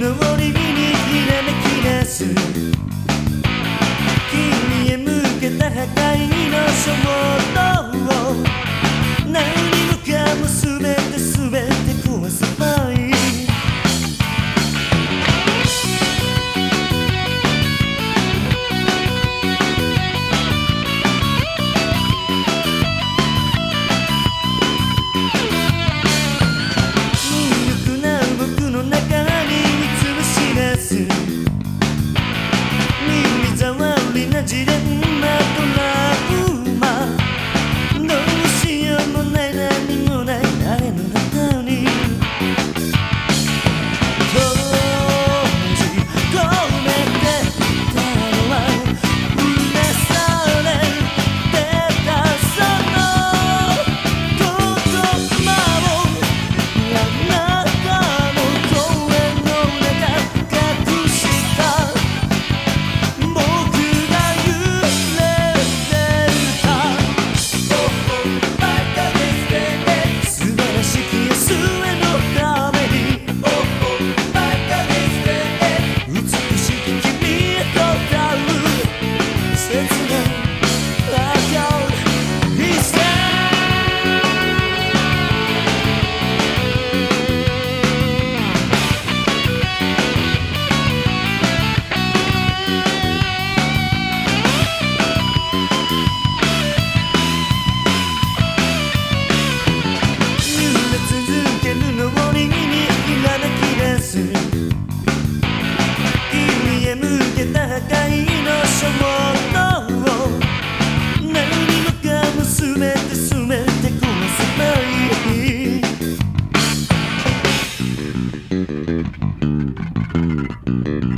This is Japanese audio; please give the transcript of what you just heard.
のりにひらめき出すうん。